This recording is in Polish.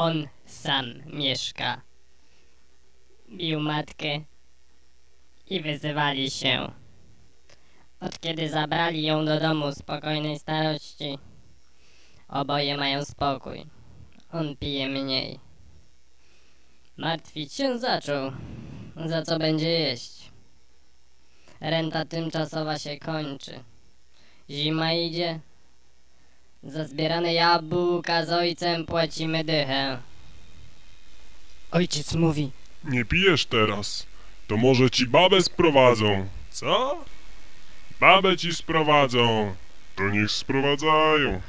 On sam mieszka. Bił matkę i wyzywali się. Od kiedy zabrali ją do domu spokojnej starości, oboje mają spokój. On pije mniej. Martwić się zaczął, za co będzie jeść. Renta tymczasowa się kończy. Zima idzie. Za zbierane jabłka z ojcem płacimy dychę. Ojciec mówi, Nie pijesz teraz, to może ci babę sprowadzą. Co? Babę ci sprowadzą. To niech sprowadzają.